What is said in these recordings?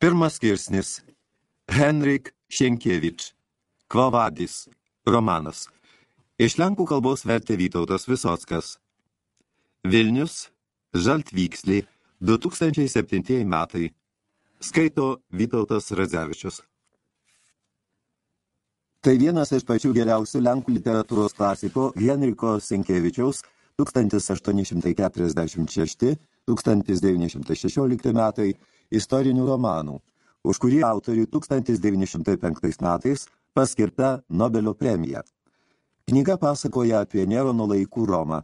Pirmas skirsnis. Henrik Šenkievič. Kvavadis. Romanas. Iš lenkų kalbos vertė Vytautas Visockas. Vilnius. Žaltvyksliai. 2007 metai. Skaito Vytautas Radzevičius. Tai vienas iš pačių geriausių lenkų literatūros klasiko Henriko Senkievičiaus 1886-1916 metai istorinių romanų, už kurį autoriui 1905 metais paskirta Nobelio premija. Knyga pasakoja apie Nerono laikų Romą,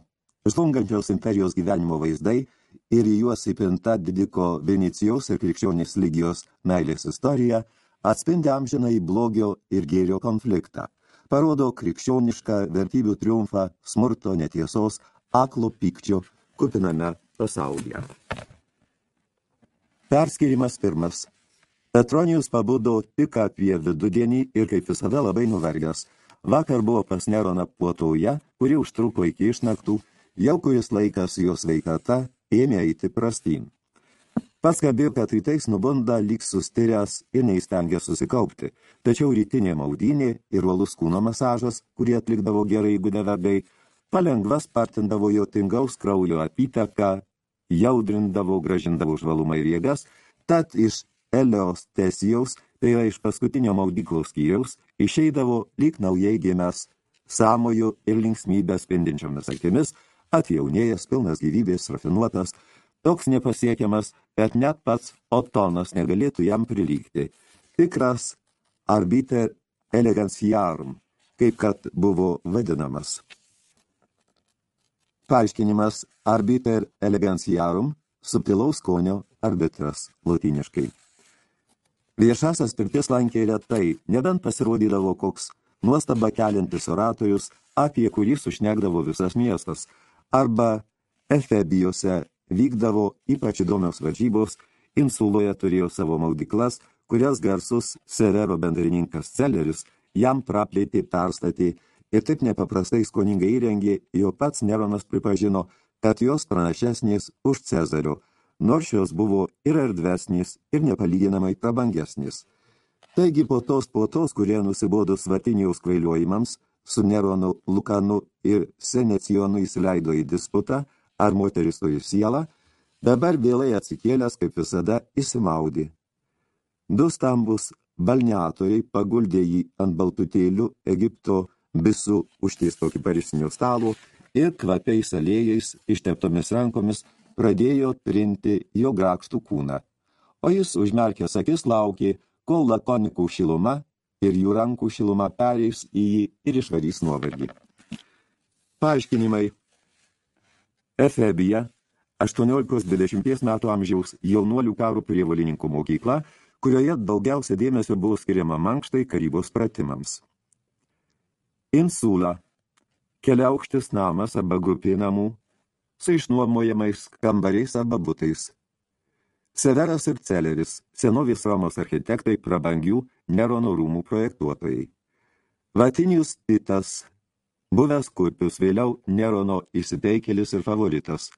žlungančios imperijos gyvenimo vaizdai ir į juos įpinta didiko Venecijaus ir krikščionės lygijos meilės istorija – atspindi amžiną į blogio ir gėrio konfliktą, parodo krikščionišką vertybių triumfą smurto netiesos, aklo pykčio kupiname pasaulyje. Perskirimas pirmas. Petronijus pabudo tik apie vidudienį ir kaip visada labai nuvergęs. Vakar buvo pas Neroną puotauja, kuri užtruko iki išnaktų, jau kuris laikas jos veikata ėmė eiti prastyn. Pats kabėjo, kad rytais nubunda lyg sustiręs ir neįstengė susikaupti, tačiau rytinė maudynė ir uolus kūno masažas, kurį atlikdavo gerai įgudę vergai, palengva spartindavo jo tingaus kraujo apytaką, jaudrindavo, gražindavo žvalumą ir jėgas, tad iš Elios Tesijaus, tai yra iš paskutinio maudyklos skyriaus, išeidavo lyg naujai gimęs, sąmojų ir linksmybės spindinčiomis akimis, atjaunėjęs, pilnas gyvybės, rafinuotas, toks nepasiekiamas, kad net pats Otonas negalėtų jam prilygti. Tikras arbiter eleganciarum, kaip kad buvo vadinamas. Paaiškinimas. Arbiter eleganciarum, subtilaus skonio. Arbitras. Latiniškai. Viešasias pirtis lankė retai, nebent pasirodydavo koks nuostaba keliantis oratorius, apie kurį sušnekdavo visas miestas, arba Efebijose vykdavo ypač įdomios varžybos, insuloje turėjo savo maudiklas, kurias garsus Serero bendrininkas Celeris jam praplėtė, perstatė ir taip nepaprastai skoningai įrengė, jo pats Neronas pripažino, kad jos pranašesnės už Cezario, nors šios buvo ir erdvesnės, ir nepalyginamai prabangesnės. Taigi po tos po tos, kurie nusibodo Svartinijaus kvailiojimams, su Neronu, Lukanu ir Senecijonu įsileido į disputą, ar moteris turi sielą, dabar vėlai atsikėlęs, kaip visada, įsimaudė. Du stambus balneatoriai paguldė jį ant baltutėlių Egipto bisų užteisto kiparistinio stalo ir kvapiais alėjais išteptomis rankomis pradėjo trinti jo grakstų kūną. O jis užmerkęs akis laukė, kol lakonikų šiluma ir jų rankų šiluma pereis į jį ir išvarys nuovargį. Paaiškinimai Efebija 18-20 metų amžiaus jaunuolių karo prievolininkų mokykla, kurioje daugiausia dėmesio buvo skiriama mankštai karybos pratimams. Insula – keliaukštis namas arba grupė namų, su išnuomojamais kambariais arba butais. Severas ir Celeris – senovės Romos architektai prabangių Nerono rūmų projektuotojai. Vatinijus Titas – Buvęs kurpius vėliau Nerono įsiteikelis ir favoritas.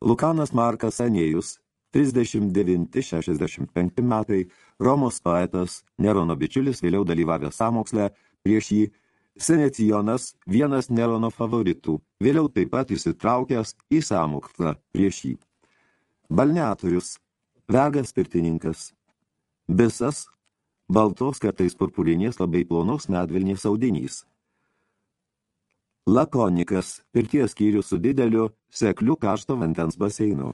Lukanas Markas Anėjus, 39-65 metai, Romos poetas, Nerono bičiulis, vėliau dalyvavęs samokslę, prieš jį Senecijonas, vienas Nerono favoritų, vėliau taip pat įsitraukęs į samokslą prieš jį. Balneatorius, vergas pirtininkas, Bisas, baltos kartais purpurinės labai plonos medvilnės audinys. Lakonikas – pirties skyrius su dideliu, sekliu karšto vandens baseinu.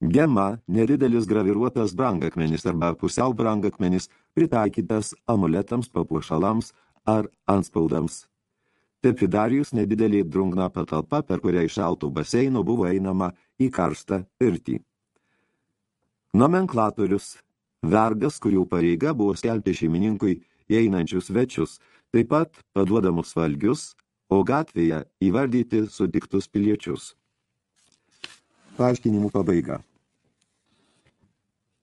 Gema – nedidelis graviruotas brangakmenis arba pusiau brangakmenis, pritaikytas amuletams, papuošalams ar anspaudams. Tepidarijus – nedidelė drungna patalpa, per kurią iš šaltų baseino buvo einama į karštą pirtį. Nomenklatorius – vergas, kurių pareiga buvo skelbti šeimininkui įeinančius svečius – taip pat paduodamus valgius, o gatvėje įvardyti sutiktus piliečius. Paaiškinimų pabaiga.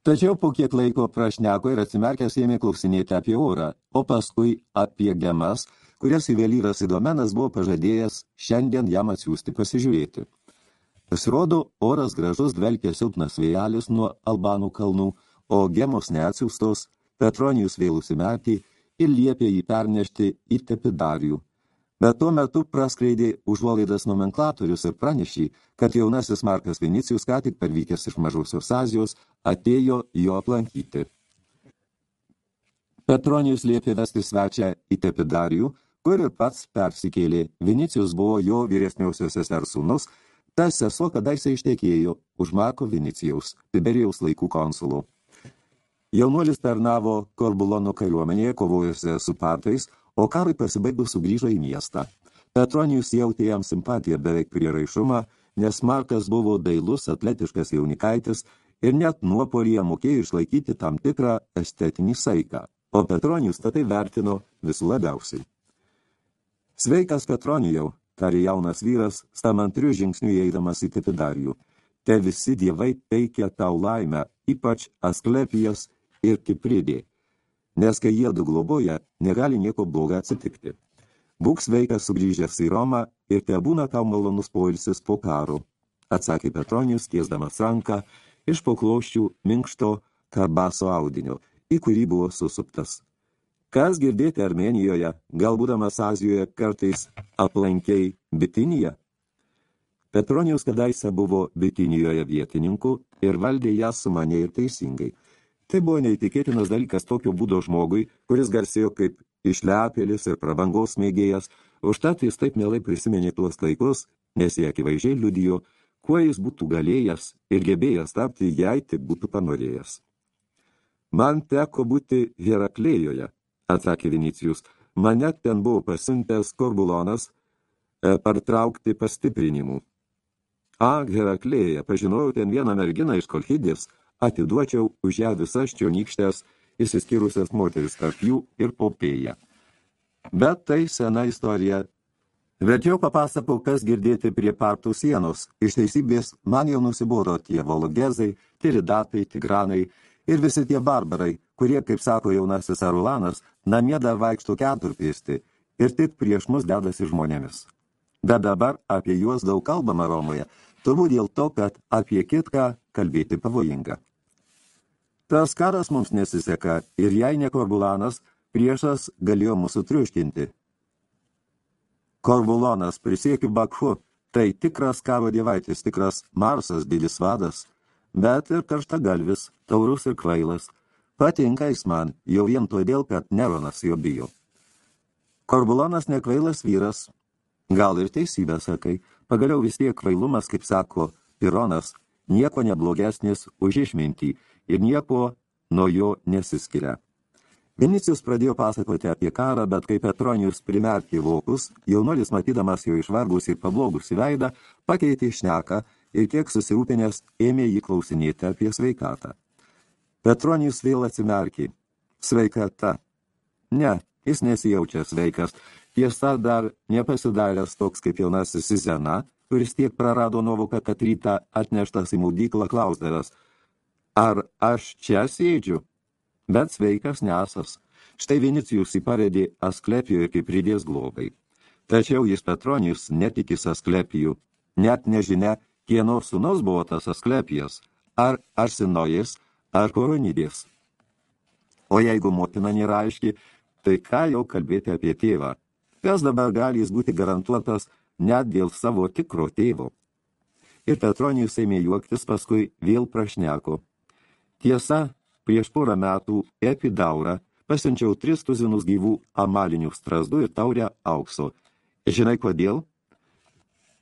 Tačiau po kiek laiko prašneko ir atsimerkęs ėmė klausinėti apie orą, o paskui apie gemas, kurias įvelyras įdomenas buvo pažadėjęs šiandien jam atsiųsti pasižiūrėti. Pasirodo, oras gražus dvelkė silpnas vėjelis nuo Albanų kalnų, o gemos neatsiūstos, Petronijus vėl užsimerkė ir liepė jį pernešti į tepidarių. Bet tuo metu praskleidė užuolaidas nomenklatorius ir pranešė, kad jaunasis Markas Vinicijus, ką tik parvykęs iš Mažosios Azijos, atėjo jo aplankyti. Petronijus liepė vesti svečią į Tepidarijų, kur ir pats persikėlė. Vinicijus buvo jo vyresniausios sesers sūnus, ta sesuo kadaise ištekėjo už Marko Vinicijaus, Tiberijaus laikų konsulų. Jaunuolis tarnavo Korbulono kariuomenėje, kovojusi su partais, o karui pasibaigus sugrįžo į miestą. Petronijus jautė jam simpatiją beveik prieraišumą, nes Markas buvo dailus, atletiškas jaunikaitis ir net nuopolyje mokėjo išlaikyti tam tikrą estetinį saiką, o Petronijus tai vertino visų labiausiai. Sveikas Petronijau, tarė jaunas vyras, stamantriu žingsniu eidamas į Tipidarijų. Te visi dievai teikia tau laimę, ypač Asklepijas ir Kipridė nes kai jie du globoja, negali nieko bloga atsitikti. Būk sveikas sugrįžęs į Romą ir te būna tau malonus poilsis po karo, atsakė Petronijus, tiesdamas ranką iš pokloščių minkšto karbaso audinio, į kurį buvo susuptas. Kas girdėti Armenijoje, galbūdamas Azijoje kartais aplankiai Bitiniją? Petronijus kadaise buvo Bitinijoje vietininku ir valdė ją sumanė ir teisingai – Tai buvo neįtikėtinas dalykas tokio būdo žmogui, kuris garsėjo kaip išlepėlis ir prabangos mėgėjas, užtat jis taip mielai prisiminė tuos laikus, nes jie akivaizdžiai liudijo, kuo jis būtų galėjęs ir gebėjęs tapti, jei tik būtų panorėjęs. Man teko būti Heraklėjoje, atsakė Vinicijus, mane ten buvo pasiuntęs Korbulonas e, partraukti pastiprinimų. A, Heraklėje, pažinojau ten vieną merginą iš Kolchidės, atiduočiau už ją visas čionykštės įsiskyrusias moteris tarp jų ir popėją. Bet tai sena istorija. Verčiau papasakau, kas girdėti prie partų sienos. Iš teisybės man jau nusibodo tie vologezai, tiridatai, tigranai ir visi tie barbarai, kurie, kaip sako jaunasis Arulanas, namie dar vaikšto keturpėsti ir tik prieš mus dedasi žmonėmis. Bet dabar apie juos daug kalbama Romoje, turbūt dėl to, kad apie kitką kalbėti pavojinga. Tas karas mums nesiseka ir jei ne Korbulanas, priešas galėjo mūsų triuškinti. Korbulonas, prisiekiu Bakhu, tai tikras karo dievaitis, tikras Marsas, didis vadas, bet ir karštagalvis, taurus ir kvailas. Patinka jis man, jau vien todėl, kad Neronas jo bijo. Korbulonas nekvailas vyras. Gal ir teisybę sakai, pagaliau vis tiek kvailumas, kaip sako Pironas, nieko neblogesnis už išmintį ir nieko nuo jo nesiskiria. Vinicijus pradėjo pasakoti apie karą, bet kai Petronijus primerkė vokus, jaunuolis matydamas jo išvargus ir pablogus į veidą, pakeitė šneką ir kiek susirūpinęs ėmė jį klausinėti apie sveikatą. Petronijus vėl atsimerkė. Sveikata. Ne, jis nesijaučia sveikas. Tiesa dar nepasidaręs toks kaip jaunasis Sizena, kuris tiek prarado nuovoką, kad rytą atneštas į maudyklą klausdavęs – Ar aš čia sėdžiu? Bet sveikas nesas. Štai Vinicijus įparedė Asklepijoje kaip pridės globai. Tačiau jis Petronijus netikis Asklepijų. Net nežinia, kieno sūnus buvo tas Asklepijas. Ar Arsinojas, ar Koronidės. O jeigu motina nėra aiški, tai ką jau kalbėti apie tėvą? Kas dabar gali jis būti garantuotas net dėl savo tikro tėvo? Ir Petronijus ėmė juoktis, paskui vėl prašneko. Tiesa, prieš porą metų epidaurą pasiunčiau tris tuzinus gyvų amalinių strazdų ir taurę aukso. Žinai kodėl?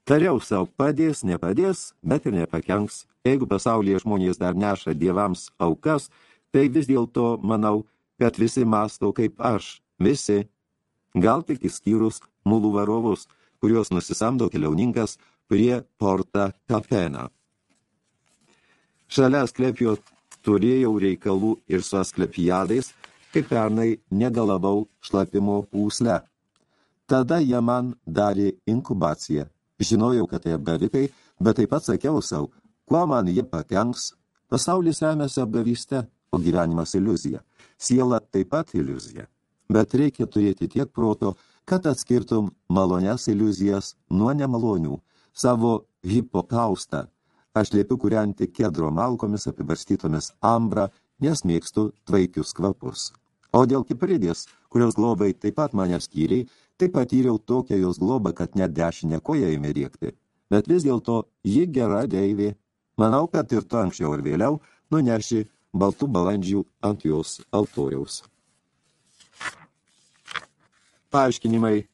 Tariau savo, padės, nepadės, bet ir nepakenks. Jeigu pasaulyje žmonės dar neša dievams aukas, tai vis dėlto manau, kad visi masto kaip aš, visi. Gal tik įskyrus mulų varovus, kuriuos nusisamdo keliauninkas prie porta kafeną. Šalia sklepio turėjau reikalų ir su asklepijadais, kaip pernai negalavau šlapimo pūsle. Tada jie man darė inkubaciją. Žinojau, kad tai apgavikai, bet taip pat sakiau savo, kuo man jie pakenks. Pasaulis remiasi apgavyste, o gyvenimas iliuzija. Siela taip pat iliuzija. Bet reikia turėti tiek proto, kad atskirtum malonias iliuzijas nuo nemalonių, savo hipokaustą, Aš liepiu kurianti kedro malkomis apibarstytomis ambra nes mėgstu tvaikius kvapus. O dėl Kipridės, kurios globai taip pat mane skyriai, tai patyriau tokią jos globą, kad net dešinę koją ėmė riekti. Bet vis dėlto ji gera deivė. Manau, kad ir to anksčiau ir vėliau nuneši baltų balandžių ant jos altoriaus. Paaiškinimai.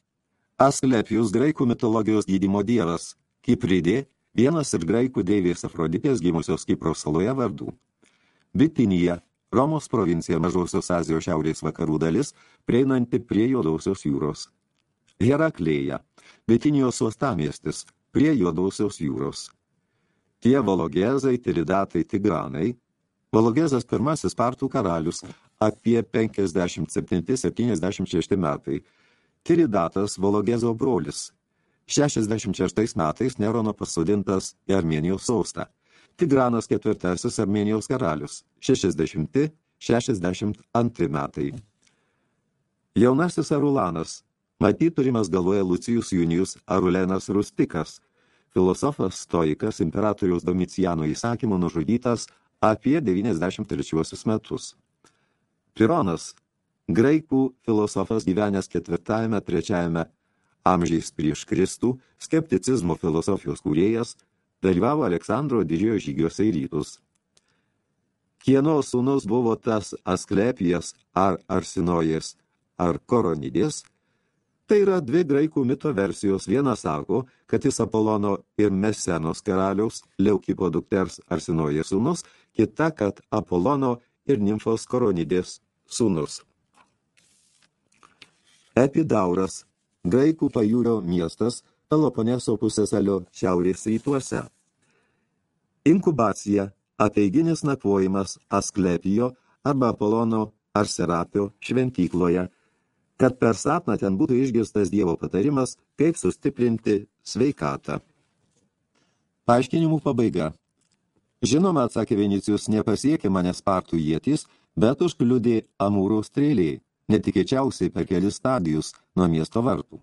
Asklepijus graikų mitologijos gydymo dievas. Kipridė, vienas ir graikų deivės Afroditės gimusios Kipro saloje vardų. Bitinija, Romos provincija Mažosios Azijos šiaurės vakarų dalis, prieinanti prie Juodausios jūros. Heraklėja, Betinijos uostamiestis, prie Juodausios jūros. Tie Vologezai, Tiridatai, Tigranai. Vologezas pirmasis partų karalius apie 57-76 metai. Tiridatas Vologezo brolis. 66 metais Nerono pasodintas į Armenijos saustą. Tigranas ketvirtasis Armenijos karalius, 60-62 metai. Jaunasis Arulanas, matyt turimas galvoje Lucijus Junijus Arulenas Rustikas, filosofas, stoikas, imperatoriaus Domiciano įsakymų nužudytas apie 93 metus. Pironas, graikų filosofas gyvenęs ketvirtajame, trečiajame amžiais prieš Kristų, skepticizmo filosofijos kūrėjas, dalyvavo Aleksandro didžiojo žygiuose į rytus. Kieno sūnus buvo tas Asklepijas ar Arsinojas ar Koronidės, tai yra dvi graikų mito versijos. Viena sako, kad jis Apolono ir Mesenos karaliaus Leukipo dukters Arsinojas sūnus, kita, kad Apolono ir Nimfos Koronidės sūnus. Epidauras, graikų pajūrio miestas – Peloponeso pusėsalio šiaurės rytuose. Inkubacija – apeiginis nakvojimas Asklepijo arba Apolono ar Serapio šventykloje, kad per sapną ten būtų išgirstas Dievo patarimas, kaip sustiprinti sveikatą. Paaiškinimų pabaiga. Žinoma, atsakė Vinicijus, nepasiekė manęs partų jėtis, bet užkliudė amūrų strėliai, netikėčiausiai per kelis stadijus nuo miesto vartų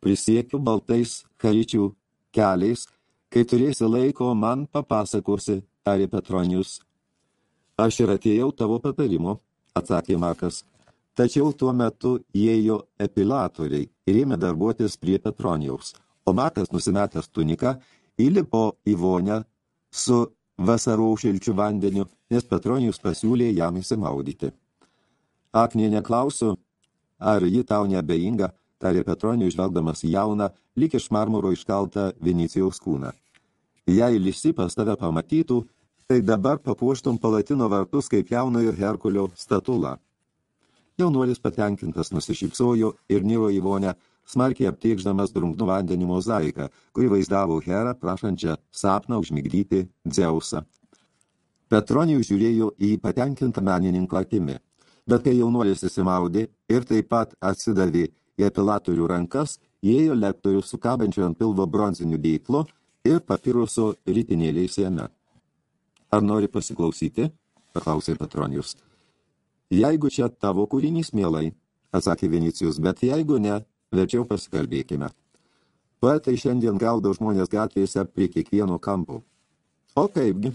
prisiekiu baltais karičių keliais, kai turėsi laiko, man papasakosi, tarė Petronijus. Aš ir atėjau tavo patarimo, atsakė Markas. Tačiau tuo metu įėjo epilatoriai ir ėmė darbuotis prie Petronijaus, o Markas nusimetęs tuniką įlipo į vonę su vasarų šilčių vandeniu, nes Petronijus pasiūlė jam įsimaudyti. Aknė neklausiu, ar ji tau nebeinga, tarė Petronijų žvelgdamas jauną, lyg iš marmuro iškaltą Venicijaus kūną. Jei Lisipas tave pamatytų, tai dabar papuoštum palatino vartus kaip jaunojo Herkulio statulą. Jaunuolis patenkintas nusišypsojo ir niro į vonę, smarkiai aptiekždamas drungnų vandenį mozaiką, kuri vaizdavo Herą prašančią sapną užmigdyti Dzeusą. Petronijų žiūrėjo į patenkintą menininką akimi, bet kai jaunuolis įsimaudė ir taip pat atsidavė į epilatorių rankas įėjo lektorius su kabančiu ant pilvo bronziniu dėklu ir papiruso rytinėliais jame. Ar nori pasiklausyti? paklausė Petronijus. Jeigu čia tavo kūrinys, mielai, atsakė Vinicijus, bet jeigu ne, verčiau pasikalbėkime. Poetai šiandien gaudo žmonės gatvėse prie kiekvieno kampo. O kaipgi?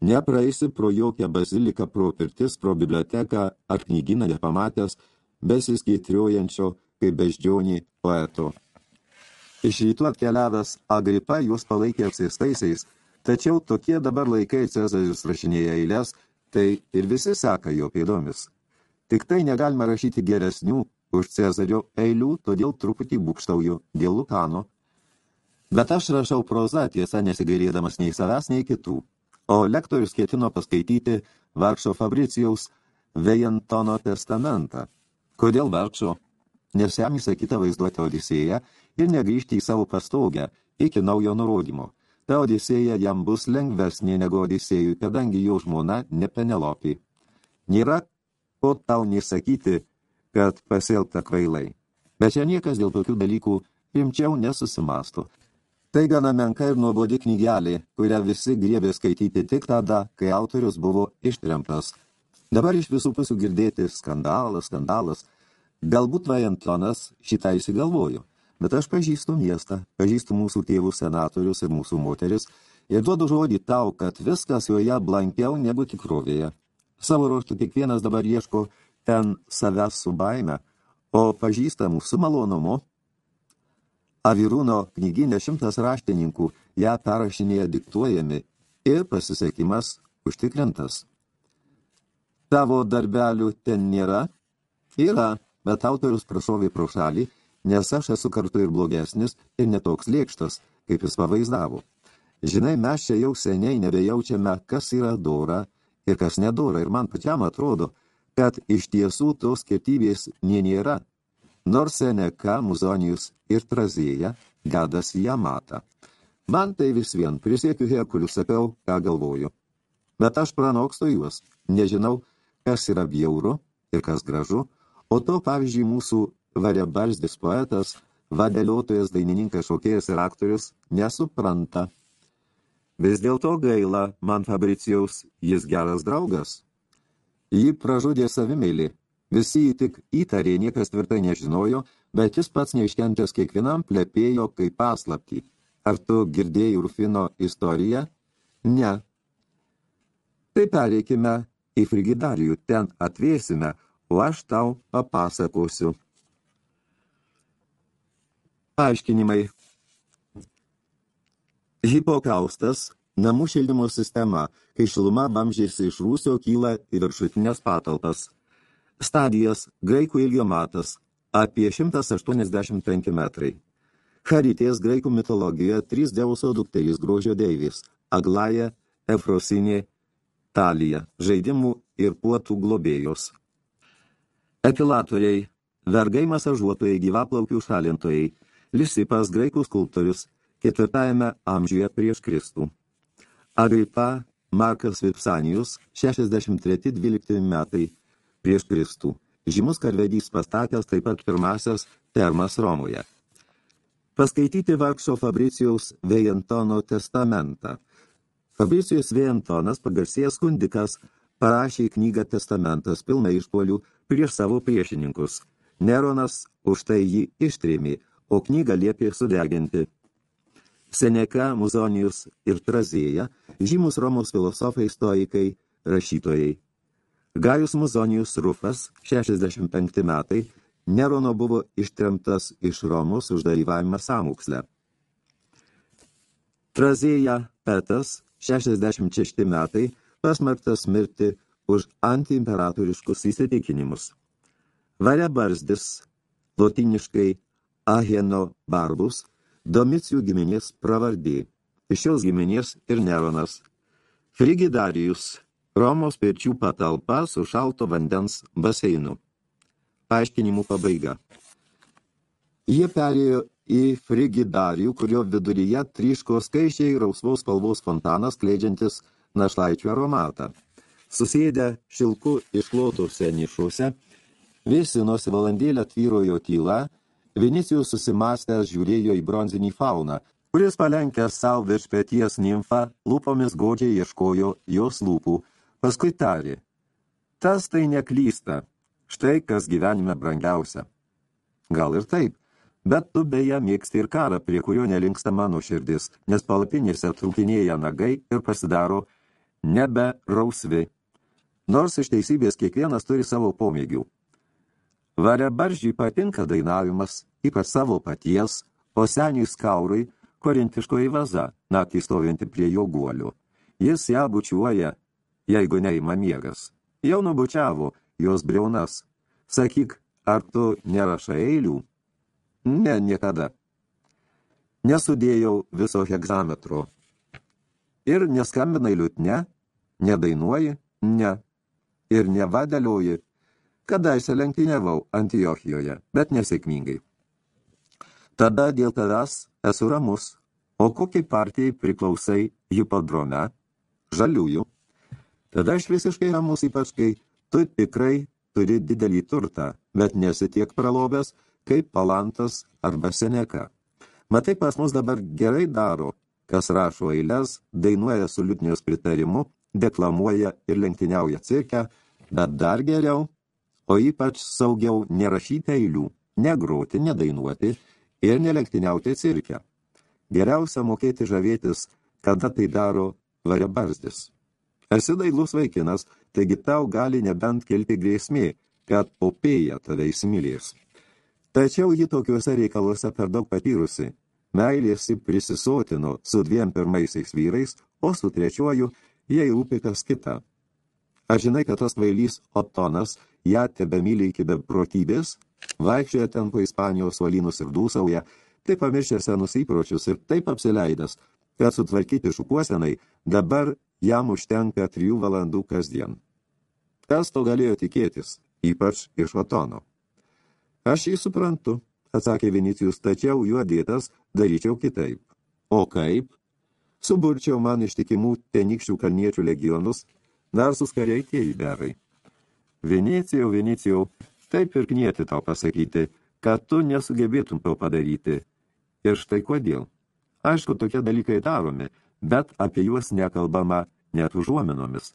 Nepraeisi pro jokią baziliką, pro pirtis, pro biblioteką ar knyginą nepamatęs, besiskaitriuojančio kaip beždžionį poeto. Iš rytų atkeliavęs Agripa juos palaikė apsistaisiais, tačiau tokie dabar laikai Cezarius rašinėja eilės, tai ir visi seka jo pėdomis. Tik tai negalima rašyti geresnių už Cezario eilių, todėl truputį būkštauju dėl Lukano. Bet aš rašau prozą tiesa nesigailėdamas nei savęs, nei kitų. O lektorius ketino paskaityti vargšo Fabricijaus Vejantono testamentą. Kodėl vargšo? nes jam įsakyta vaizduoti Odisėją ir negrįžti į savo pastogę iki naujo nurodymo. Ta Odisėja jam bus lengvesnė negu Odisėjui, kadangi jo žmona ne Penelopė. Nėra ko tau nesakyti, kad pasielgta kvailai. Bet čia niekas dėl tokių dalykų rimčiau nesusimasto. Tai gana menka ir nuobodi knygelė, kurią visi griebė skaityti tik tada, kai autorius buvo ištremtas. Dabar iš visų pusių girdėti skandalas, skandalas – Galbūt Vajantonas šitą įsigalvojo, bet aš pažįstu miestą, pažįstu mūsų tėvų senatorius ir mūsų moteris ir duodu žodį tau, kad viskas joje blankiau negu tikrovėje. Savo ruoštų kiekvienas dabar ieško ten savęs su baime, o pažįstamų su malonumu. Avirūno knyginė šimtas raštininkų ją perrašinėje diktuojami ir pasisekimas užtikrintas. Tavo darbelių ten nėra? Yra, bet autorius prašovė pro šalį, nes aš esu kartu ir blogesnis ir netoks lėkštas, kaip jis pavaizdavo. Žinai, mes čia jau seniai nebejaučiame, kas yra dora ir kas nedora, ir man pačiam atrodo, kad iš tiesų tos skirtybės nie nėra, nors Seneka, Muzonijus ir Trazėja gadas ją mata. Man tai vis vien, prisiekiu Herkuliu, sakiau, ką galvoju. Bet aš pranokstu juos, nežinau, kas yra bjauru ir kas gražu, o to, pavyzdžiui, mūsų variabalsdis poetas, vadeliotojas, dainininkas, šokėjas ir aktorius nesupranta. Vis dėlto gaila man Fabricijaus, jis geras draugas. Jį pražudė savimėlį. Visi jį tik įtarė, niekas tvirtai nežinojo, bet jis pats neiškentęs kiekvienam plepėjo kaip paslaptį. Ar tu girdėjai Rufino istoriją? Ne. Tai pereikime į frigidarijų, ten atvėsime, o aš tau papasakosiu. Paaiškinimai. Hipokaustas Namų šildymo sistema, kai šiluma vamžiasi iš rūsio, kyla į viršutinės patalpas. Stadijas graikų ilgio matas apie 185 metrai. Charitės graikų mitologijoje trys Deuso dukterys grožio deivės – Aglaja, Efrosinė, Talija, žaidimų ir puotų globėjos. Epilatoriai – vergai masažuotojai, gyvaplaukių šalintojai, Lisipas graikų skulptorius ketvirtajame amžiuje prieš Kristų. Agripa Markas Vipsanijus 63-12 metai prieš Kristų. Žymus karvedys pastatęs taip pat pirmasias termas Romoje. Paskaityti vargšo Fabricijaus Vejantono testamentą. Fabricijus Vejantonas, pagarsėjęs kundikas, parašė knygą testamentas pilna išpolių prieš savo priešininkus. Neronas už tai jį ištrėmė, o knygą liepė sudeginti. Seneka, Muzonijus ir Trazėja, žymus Romos filosofai, stoikai, rašytojai. Gajus Muzonijus Rufas, 65 metai, Nerono buvo ištremtas iš Romos už dalyvavimą samukslę. Trazėja Petas, 66 metai, pasmerktas mirti už antiimperatoriškus įsitikinimus. Varia Barzdis, lotiniškai Aheno Barbus, Domicijų giminės pravardė. Iš šios giminės ir Neronas. Frigidarijus, Romos pirčių patalpa su šalto vandens baseinu. Paaiškinimų pabaiga. Jie perėjo į Frigidarijų, kurio viduryje tryško skaičiai rausvaus spalvos fontanas, kleidžiantis našlaičių aromatą. Susėdę šilku išklotose nišuose, vėsinosi valandėlę tvyrojo tyla, Vinicijus susimastęs žiūrėjo į bronzinį fauną, kuris palenkęs savo virš pėties nimfą, lūpomis godžiai ieškojo jos lūpų, paskui tarė. Tas tai neklysta, štai kas gyvenime brangiausia. Gal ir taip, bet tu beje mėgsti ir karą, prie kurio nelinksta mano širdis, nes palapinėse trūkinėja nagai ir pasidaro nebe rausvi. Nors iš teisybės kiekvienas turi savo pomėgių. Varebaržiui patinka dainavimas, ypač savo paties, o seniui skaurui korintiškoji vaza, naktį stovinti prie jo guolių. Jis ją bučiuoja, jeigu neima miegas. Jau nubučiavo jos briaunas. Sakyk, ar tu nerašai eilių? Ne, niekada. Nesudėjau viso hegzametro. Ir neskambinai liutne, nedainuoji, ne. Ir nevadėlioji, Kadaise lenktyniavau Antiochijoje, bet nesėkmingai. Tada dėl tavęs esu ramus, o kokiai partijai priklausai hipodrome? Žaliųjų. Tada aš visiškai ramus, ypač kai tu tikrai turi didelį turtą, bet nesi tiek pralobęs, kaip palantas arba seneka. Matai, pas mus dabar gerai daro, kas rašo eiles, dainuoja su liutnijos pritarimu, deklamuoja ir lenktyniauja cirke, bet dar geriau o ypač saugiau nerašyti eilių, negroti, nedainuoti ir nelenktyniauti cirke. Geriausia mokėti žavėtis, kada tai daro variabarzdis. Esi dailus vaikinas, taigi tau gali nebent kelti grėsmė, kad opėja tave įsimylės. Tačiau ji tokiuose reikaluose per daug patyrusi. Meilėsi prisisotino su dviem pirmaisiais vyrais, o su trečiuoju jai rūpi kas kita. Ar žinai, kad tas kvailys Otonas ją tebemylė iki beprotybės, vaikščioja ten po Ispanijos uolynus ir dūsauja, taip pamiršė senus įpročius ir taip apsileidęs, kad sutvarkyti šukuosenai dabar jam užtenka trijų valandų kasdien. Kas to galėjo tikėtis, ypač iš Otono? Aš jį suprantu, atsakė Vinicijus, tačiau juo dėtas daryčiau kitaip. O kaip? Suburčiau man ištikimų tenikščių kalniečių legionus, narsus kariai tie įberai. Venecijau, Venecijau, taip ir knieti tau pasakyti, kad tu nesugebėtum to padaryti. Ir štai kodėl. Aišku, tokie dalykai daromi, bet apie juos nekalbama net užuominomis.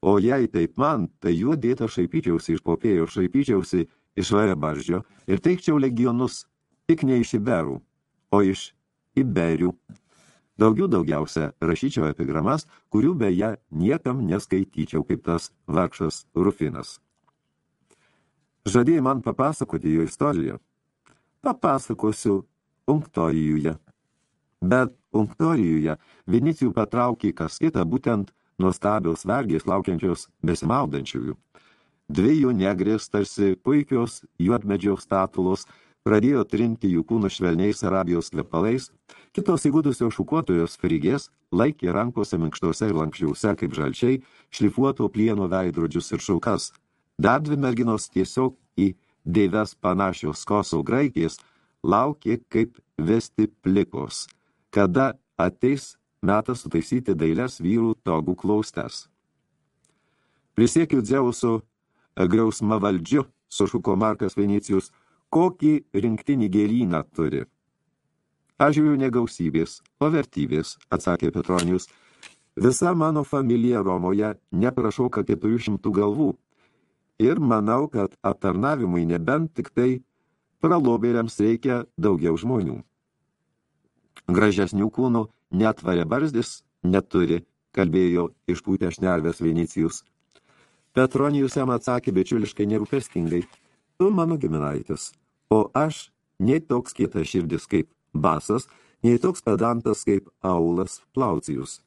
O jei taip man, tai juo dėta šaipyčiausi iš popėjo, šaipyčiausi iš varebaržio ir teikčiau legionus tik ne iš Iberų, o iš Iberių. Daugiau daugiausia rašyčiau epigramas, kurių beje niekam neskaityčiau kaip tas vargšas Rufinas. Žadėjai man papasakoti jo istoriją. Papasakosiu Unktorijuje. Bet Unktorijuje Vinicijų patraukė kas kita būtent nuostabios vergės laukiančios besimaudančiųjų. Dvi jų negrės tarsi puikios juodmedžio statulos pradėjo trinti jų kūnų švelniais Arabijos kvepalais, kitos įgūdusios šukuotojos frigės laikė rankose minkštose ir lankščiause kaip žalčiai, šlifuoto plieno veidrodžius ir šaukas. Dar dvi merginos tiesiog į deives panašios kosų graikės laukė kaip vesti plikos, kada ateis metas sutaisyti dailias vyrų togų klaustes. Prisiekiu Dzeusu griausma valdžiu, sušuko Markas Venicijus, kokį rinktinį gėlyną turi. Aš žiūriu negausybės, o vertybės, atsakė Petronijus. Visa mano familija Romoje neprašauka 400 galvų. Ir manau, kad aptarnavimui nebent tik tai pralobėliams reikia daugiau žmonių. Gražesnių kūnų netvarė barzdis neturi, kalbėjo išpūtę šnervės Venicijus. Petronijus jam atsakė bičiuliškai nerūpestingai. Tu mano giminaitis, o aš nei toks kietas širdis kaip Basas, nei toks pedantas kaip Aulas Plaucijus.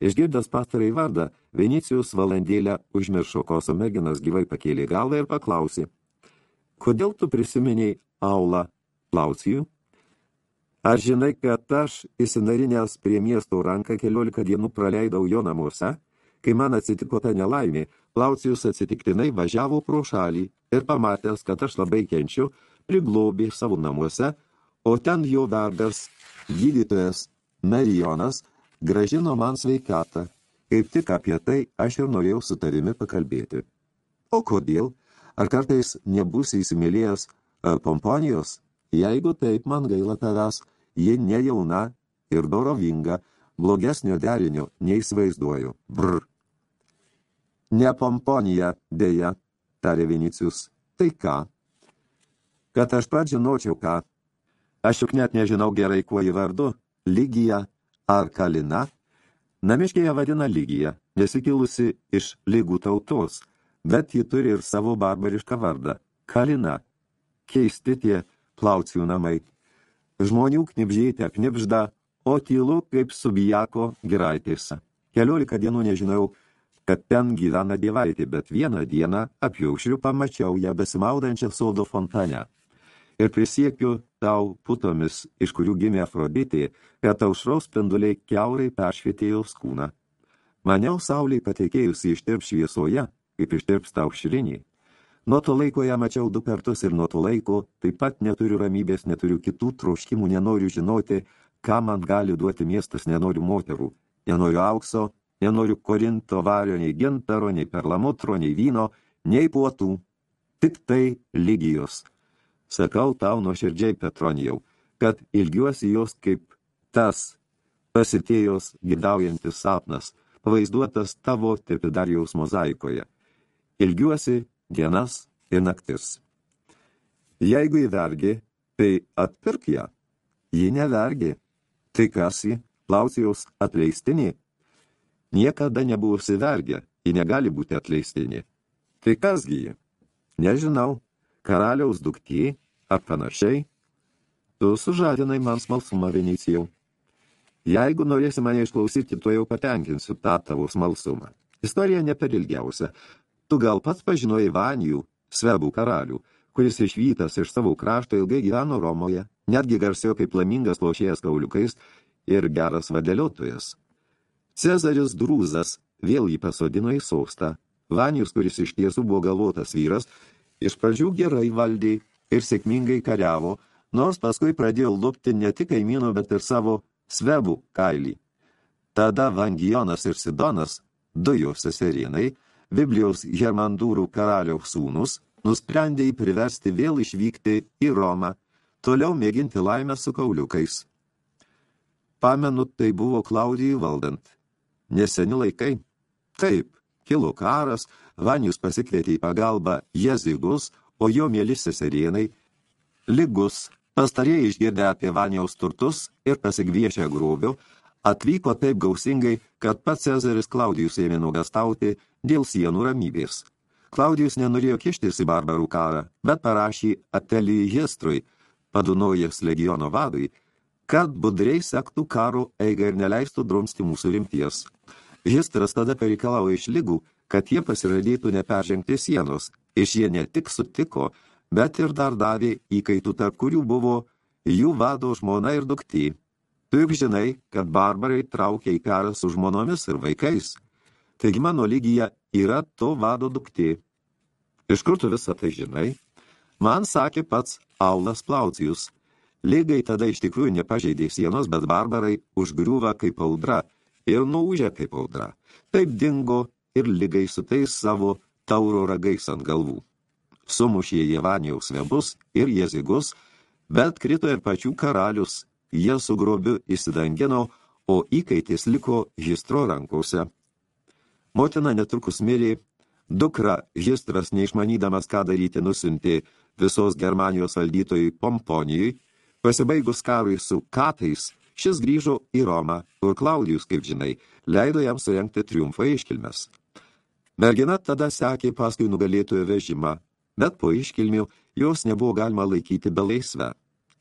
Išgirdęs pastarai vardą, Venicijus valandėlę užmiršo koso merginas gyvai pakėlė galvą ir paklausė. Kodėl tu prisiminiai Aulą Plaucijų? Ar žinai, kad aš įsinarinęs prie miesto ranką keliolika dienų praleidau jo namuose? Kai man atsitiko ta nelaimė, Laucijus atsitiktinai važiavo pro šalį ir pamatęs, kad aš labai kenčiu, priglobė savo namuose, o ten jo vergas, gydytojas Marijonas, gražino man sveikatą. Kaip tik apie tai aš ir norėjau su tavimi pakalbėti. O kodėl? Ar kartais nebus įsimylėjęs e, pomponijos? Jeigu taip man gaila tavęs, ji nejauna ir dorovinga, blogesnio derinio neįsivaizduoju. Brr. Ne pomponija, dėja, tarė Vinicijus. Tai ką? Kad aš pat žinočiau ką. Aš juk net nežinau gerai, kuo į vardu. Lygija ar Kalina? Namiškėje vadina Lygija, nesikilusi iš lygų tautos, bet ji turi ir savo barbarišką vardą – Kalina. Keisti tie plaucijų namai. Žmonių knipžėti apnipžda, o tylu kaip subijako giraitėse. Keliolika dienų nežinojau, kad ten gyvena dievaitė, bet vieną dieną apjaušriu pamačiau ją besimaudančią sodo fontane. Ir prisiekiu tau putomis, iš kurių gimė Afroditė, kad aušros penduliai keurai peršvietė jos kūną. Maniau sauliai patekėjusi ištirp šviesoje, kaip ištirpsta aušrinį. Nuo to laiko ją mačiau du kartus ir nuo to laiko taip pat neturiu ramybės, neturiu kitų troškimų, nenoriu žinoti, ką man gali duoti miestas, nenoriu moterų, nenoriu aukso, nenoriu korinto vario, nei gintaro, nei perlamutro, nei vyno, nei puotų, tik tai lygijos. Sakau tau nuoširdžiai, Petronijau, kad ilgiuosi jos kaip tas pasitėjos gidaujantis sapnas, pavaizduotas tavo tepidarijaus mozaikoje. Ilgiuosi dienas ir naktis. Jeigu įvergi, tai atpirk ją. Ji nevergi. Tai kas ji? Klausijaus atleistinė niekada nebuvusi vergė, ji negali būti atleistinė. Tai kasgi ji? Nežinau, karaliaus duktė ar panašiai. Tu sužadinai man smalsumą, Venicijau. Jeigu norėsi mane išklausyti, tu jau patenkinsiu tą tavo smalsumą. Istorija ne per ilgiausia. Tu gal pats pažinojai Vanijų, Svebų karalių, kuris išvytas iš savo krašto ilgai gyveno Romoje, netgi garsėjo kaip lamingas lošėjas kauliukais ir geras vadėliotojas. Cezaris Drūzas vėl jį pasodino į sostą. Vanijus, kuris iš tiesų buvo galvotas vyras, iš pradžių gerai valdė ir sėkmingai kariavo, nors paskui pradėjo lupti ne tik kaimynų, bet ir savo svebų kailį. Tada Vangijonas ir Sidonas, du jo seserinai, Biblijos Hermandūrų karaliaus sūnus, nusprendė jį priversti vėl išvykti į Romą, toliau mėginti laimę su kauliukais. Pamenu, tai buvo Klaudijai valdant. Neseni laikai. Taip, kilo karas, Vanius pasikvietė į pagalbą Jezigus, o jo mėly seserienai lygus. Pastarėjai išgirdę apie Vaniaus turtus ir pasigviešę grobio, atvyko taip gausingai, kad pats Cezaris Klaudijus ėmė nugastauti dėl sienų ramybės. Klaudijus nenorėjo kištis į barbarų karą, bet parašė Atelijai Histrui, padunojęs legiono vadui, kad budriai sektų karo eigą ir neleistų drumsti mūsų rimties. Histras tada pareikalavo iš lygų, kad jie pasiradėtų neperžengti sienos, iš jie ne tik sutiko, bet ir dar davė įkaitų, tarp kurių buvo jų vado žmona ir duktė. Tu juk žinai, kad barbarai traukia į karą su žmonomis ir vaikais. Taigi mano lygija yra to vado duktė. Iš kur tu visą tai žinai? Man sakė pats Aulas Plaucijus. Lygai tada iš tikrųjų nepažeidė sienos, bet barbarai užgriūva kaip audra ir nuūžė kaip audra. Taip dingo ir lygai su tais savo tauro ragais ant galvų sumušė Jevanijaus vebus ir jezigus, bet krito ir pačių karalius, jie su grobiu įsidangino, o įkaitis liko Histro rankose. Motina netrukus mirė, dukra Histras neišmanydamas ką daryti nusiuntė visos Germanijos valdytojui Pomponijui, pasibaigus karui su Katais, šis grįžo į Romą, kur Klaudijus, kaip žinai, leido jam surengti triumfą iškilmes. Mergina tada sekė paskui nugalėtojo vežimą, bet po iškilmių jos nebuvo galima laikyti be laisvę.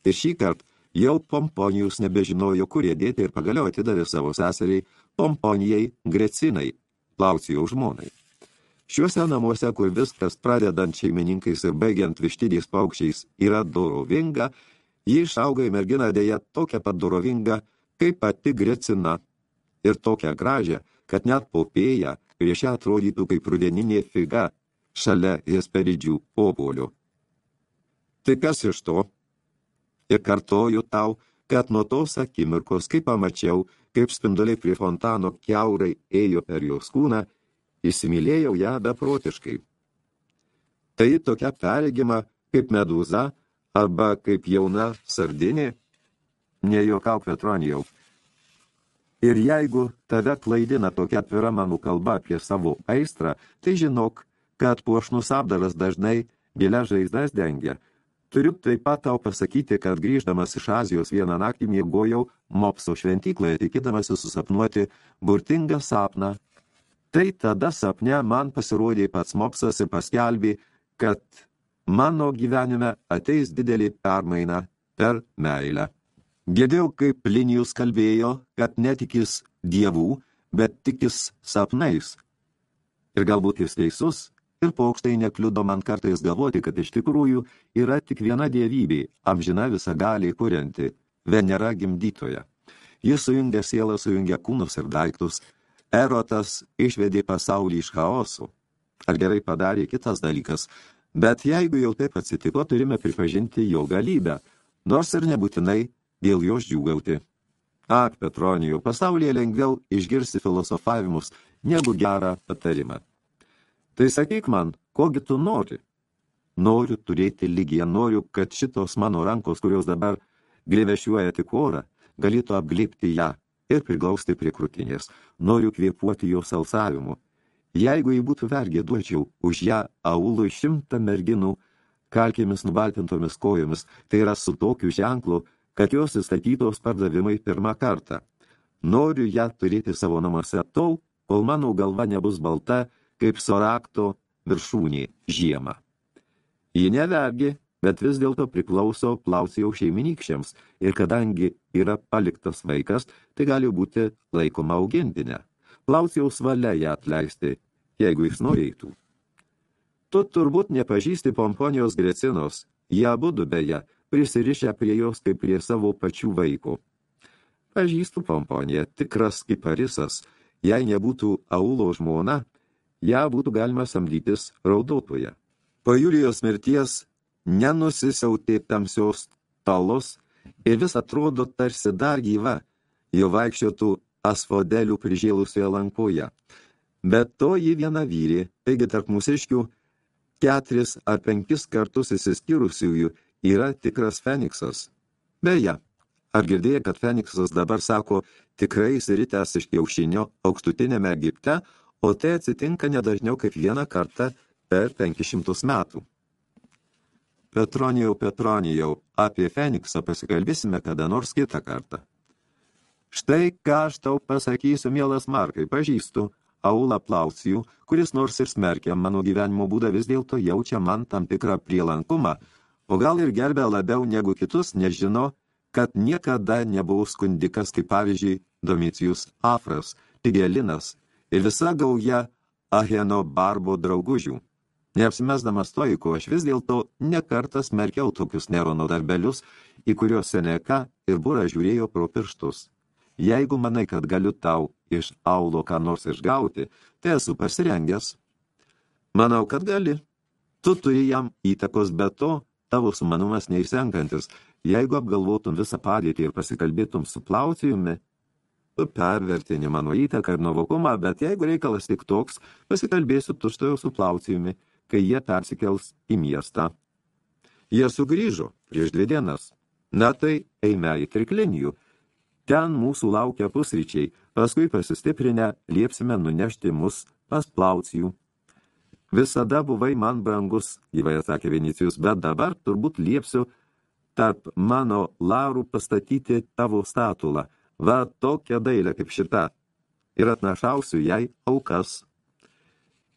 Ir šį kartą jau Pomponijus nebežinojo, kur jie dėti ir pagaliau atidavė savo seseriai Pomponijai Grecinai, Laucijo žmonai. Šiuose namuose, kur viskas pradedant šeimininkais ir baigiant vištiniais paukščiais yra dorovinga, ji išauga į merginą dėja tokią pat dorovinga, kaip pati Grecina ir tokią gražią, kad net popėja prieš ją atrodytų kaip rudeninė figa, šalia Hesperidžių opolių. Tai kas iš to? Ir kartoju tau, kad nuo tos akimirkos, kai pamačiau, kaip spinduliai prie fontano keurai ėjo per jos kūną, įsimylėjau ją beprotiškai. Tai tokia pergima kaip medūza arba kaip jauna sardinė, nejuokauk Petronijau. Ir jeigu tave klaidina tokia atvira mano kalba apie savo aistrą, tai žinok, kad puošnus apdaras dažnai gilia žaizdas dengia. Turiu taip pat tau pasakyti, kad grįždamas iš Azijos vieną naktį miegojau Mopso šventykloje, tikėdamasi susapnuoti burtingą sapną. Tai tada sapne man pasirodė pats Mopsas ir paskelbė, kad mano gyvenime ateis didelį permainą per meilę. Girdėjau, kaip Linijus kalbėjo, kad netikis dievų, bet tikis sapnais. Ir galbūt jis teisus, Ir paukštai nekliudo man kartais galvoti, kad iš tikrųjų yra tik viena dievybė, amžina visą gali kurianti, Venera gimdytoja. Jis sujungia sielą, sujungia kūnus ir daiktus. Erotas išvedė pasaulį iš chaosų. Ar gerai padarė kitas dalykas, bet jeigu jau taip atsitiko, turime pripažinti jo galybę, nors ir nebūtinai dėl jos džiūgauti. Ak, Petronijų, pasaulyje lengviau išgirsti filosofavimus negu gerą patarimą. Tai sakyk man, kogi tu nori? Noriu turėti lygiją, noriu, kad šitos mano rankos, kurios dabar glevešiuoja tik orą, galėtų apglėpti ją ir priglausti prie krūtinės. Noriu kvėpuoti jos alsavimu. Jeigu jį būtų vergė, duočiau už ją aului šimtą merginų, kalkėmis nubaltintomis kojomis, tai yra su tokiu ženklu, kad jos įstatytos pardavimai pirmą kartą. Noriu ją turėti savo namuose tol, kol mano galva nebus balta, kaip sorakto viršūnė žiemą. Ji nevergi, bet vis dėlto priklauso plausijaus šeiminykščiams ir kadangi yra paliktas vaikas, tai gali būti laikoma augintinė. Plausijaus valia ją atleisti, jeigu jis norėtų. Tu turbūt nepažįsti pomponijos grecinos, jie abudu beje, prisirišę prie jos kaip prie savo pačių vaiko. Pažįstu pomponiją, tikras kiparisas, jei nebūtų Aulo žmona, ją būtų galima samdytis raudotoje. Po Julijos mirties nenusisiautė tamsios talos ir vis atrodo tarsi dar gyva, jo vaikščiotų asfodelių prižėlusioje lankoje. Bet to ji viena vyrė, taigi tarp mūsiškių keturis ar penkis kartus įsiskyrusiųjų yra tikras Feniksas. Beje, ar girdėjai, kad Feniksas dabar sako tikrai įsiritęs iš kiaušinio aukštutinėme Egipte, o tai atsitinka nedažniau kaip vieną kartą per 500 metų. Petronijau, Petronijau, apie Feniksą pasikalbėsime kada nors kitą kartą. Štai ką aš tau pasakysiu, mielas Markai, pažįstu Aulą Plaucijų, kuris nors ir smerkia mano gyvenimo būdą, vis dėlto jaučia man tam tikrą prielankumą, o gal ir gerbė labiau negu kitus, nežino, kad niekada nebuvau skundikas, kaip pavyzdžiui Domicijus Afras, Tigelinas ir visa gauja Aheno Barbo draugužių. Neapsimesdamas stoiko, aš vis dėlto nekartą smerkiau tokius Nerono darbelius, į kuriuos Seneka ir Būra žiūrėjo pro pirštus. Jeigu manai, kad galiu tau iš aulo ką nors išgauti, tai esu pasirengęs. Manau, kad gali. Tu turi jam įtakos, bet to tavo sumanumas neįsenkantis. Jeigu apgalvotum visą padėtį ir pasikalbėtum su plaucijumi, pervertini mano įtaką ir nuovokumą, bet jeigu reikalas tik toks, pasikalbėsiu tuštojo su plaucijumi – kai jie persikels į miestą. Jie sugrįžo prieš dvi dienas. Na tai eime į triklinijų. Ten mūsų laukia pusryčiai, paskui pasistiprinę liepsime nunešti mus pas plaucijų. Visada buvai man brangus, gyvai atsakė Vinicijus, bet dabar turbūt liepsiu tarp mano laurų pastatyti tavo statulą. Va tokia dailė kaip šita. Ir atnašausiu jai aukas.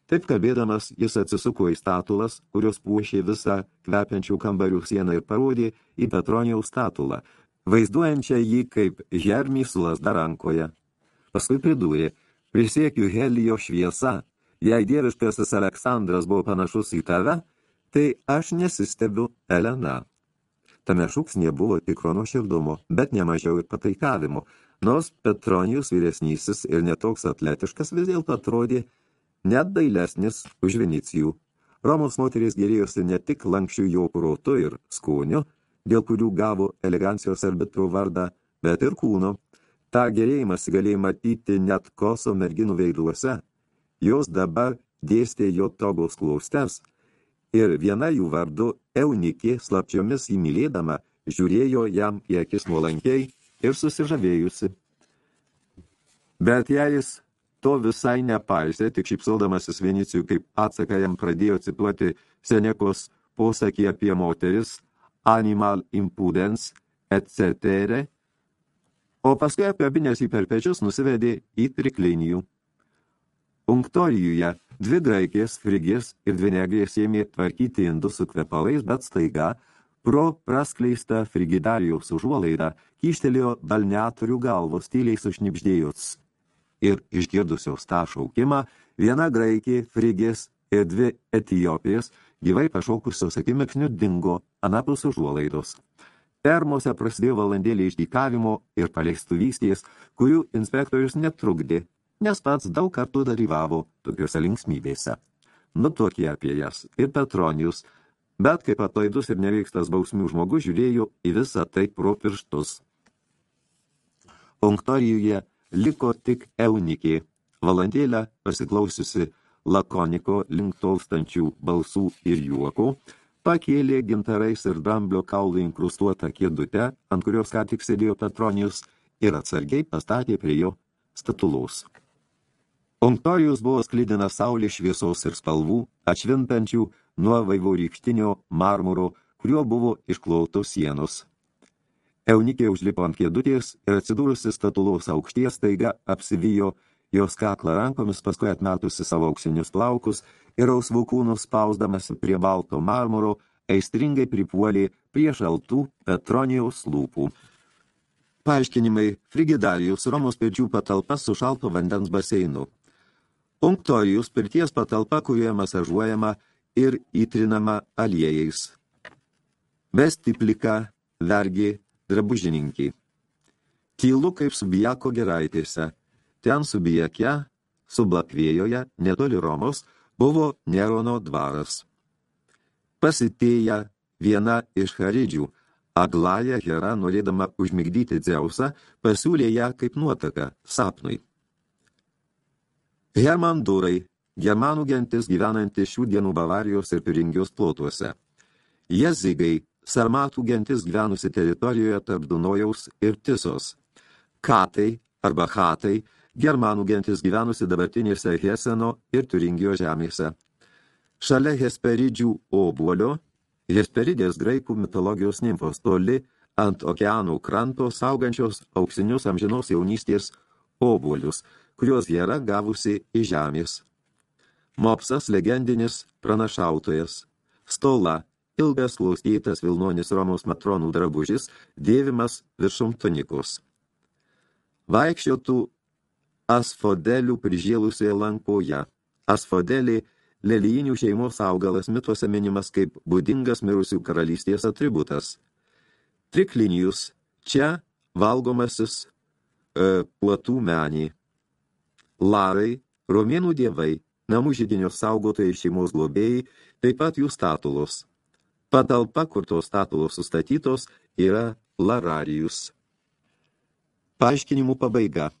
Taip kalbėdamas, jis atsisuko į statulas, kurios puošė visą kvepiančių kambarių sieną ir parodė į Petronijaus statulą, vaizduojančią jį kaip žermį su lasda rankoje. Paskui pridūrė, prisiekiu Helijo šviesa, jei dieviškasis Aleksandras buvo panašus į tave, tai aš nesistebiu Elena. Tame šūksnė buvo tikro nuoširdumo, bet nemažiau ir pataikavimo, nors Petronijus vyresnysis ir netoks atletiškas vis dėlto atrodė net dailesnis už Vinicijų. Romos moterys gerėjosi ne tik lankščių jo protu ir skoniu, dėl kurių gavo elegancijos arbitro vardą, bet ir kūno. Ta gerėjimas galėjo matyti net koso merginų veiduose. Jos dabar dėstė jo togos klaustes, ir viena jų vardu Eunikė slapčiomis įmylėdama žiūrėjo jam į akis nuolankiai ir susižavėjusi. Bet jei jis to visai nepaisė, tik šipsodamasis Vinicijų, kaip atsaką jam pradėjo cituoti Senekos posakį apie moteris, animal impudens, etc. O paskui apkabinės į perpečius nusivedė į triklinijų. Unktorijuje dvi graikės, frigės ir dvi negrės ėmė tvarkyti indus su kvepalais, bet staiga pro praskleistą frigidarijos užuolaidą kyštelėjo balneatorių galvos tyliai sušnipždėjus ir išgirdusios tą šaukimą, viena graikė, frigės ir dvi etijopijas gyvai pašaukusios akimirksniu dingo anapus užuolaidos. Termose prasidėjo valandėlė išdykavimo ir paleistuvystės, kurių inspektorius netrukdė, nes pats daug kartų dalyvavo tokiuose linksmybėse. Nutuokė apie jas ir Petronijus, bet kaip atlaidus ir neveikstas bausmių žmogus žiūrėjo į visą tai pro pirštus. Unktorijoje liko tik eunikė, valandėlę pasiklausiusi lakoniko link tolstančių balsų ir juoko, pakėlė gintarais ir dramblio kaulų inkrustuotą kėdutę, ant kurios ką tik sėdėjo Petronijus, ir atsargiai pastatė prie jo statulos. Unktorijus buvo sklidinas saulės šviesos ir spalvų, atšvintančių nuo vaivorykštinio marmuro, kuriuo buvo išklautos sienos. Eunikė užlipo ant kėdutės ir atsidūrusi statulos aukšties taiga apsivijo jos kaklą rankomis, paskui atmetusi savo auksinius plaukus ir ausvų kūnus spausdamasi prie balto marmuro, aistringai pripuolė prie šaltų Petronijaus lūpų. Paaiškinimai Frigidarijus Romos pėdžių patalpa su šalto vandens baseinu. Unktorijus pirties patalpa, kurioje masažuojama ir įtrinama aliejais. Vestiplika, vergi, drabužininkį. Tylu kaip subijako geraitėse. Ten subijake, sublakvėjoje, netoli Romos, buvo Nerono dvaras. Pasitėja viena iš Haridžių, Aglaja Hera, norėdama užmigdyti Dzeusą, pasiūlė ją kaip nuotaka sapnui. Hermandurai, germanų gentis gyvenanti šių dienų Bavarijos ir Turingijos plotuose. Jezigai, sarmatų gentis gyvenusi teritorijoje tarp Dunojaus ir Tisos. Katai arba Hatai, germanų gentis gyvenusi dabartinėse Heseno ir Turingijos žemėse. Šalia Hesperidžių obuolio Hesperidės graikų mitologijos nimfos toli ant okeanų kranto saugančios auksinius amžinos jaunystės obuolius, kuriuos Hera gavusi iš žemės. Mopsas legendinis pranašautojas. Stola, ilgas klaustytas Vilnonis Romos matronų drabužis, dėvimas viršum tunikos. Vaikščiotų asfodelių prižėlusioje lankoje. Asfodelį lelijinių šeimos augalas mituose minimas kaip būdingas mirusių karalystės atributas. Triklinijus čia valgomasis e, platų menį. Larai, romėnų dievai, namų žydinio saugotojai šeimos globėjai, taip pat jų statulos. Patalpa, kur tos statulos sustatytos, yra Lararijus. Paaiškinimų pabaiga.